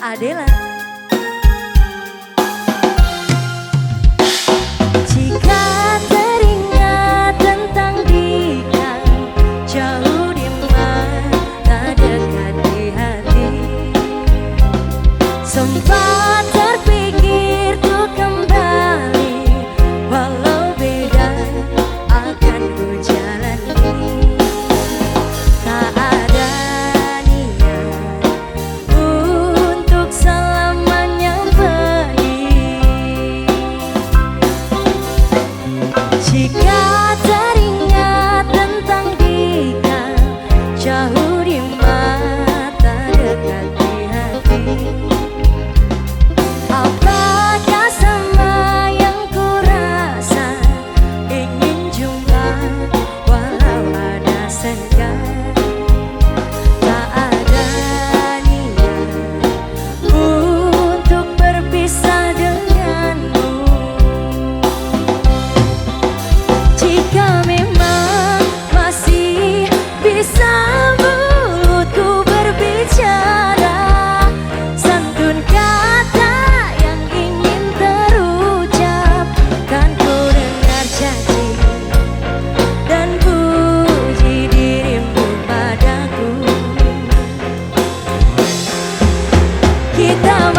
Adela ficar.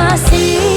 así.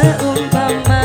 Santa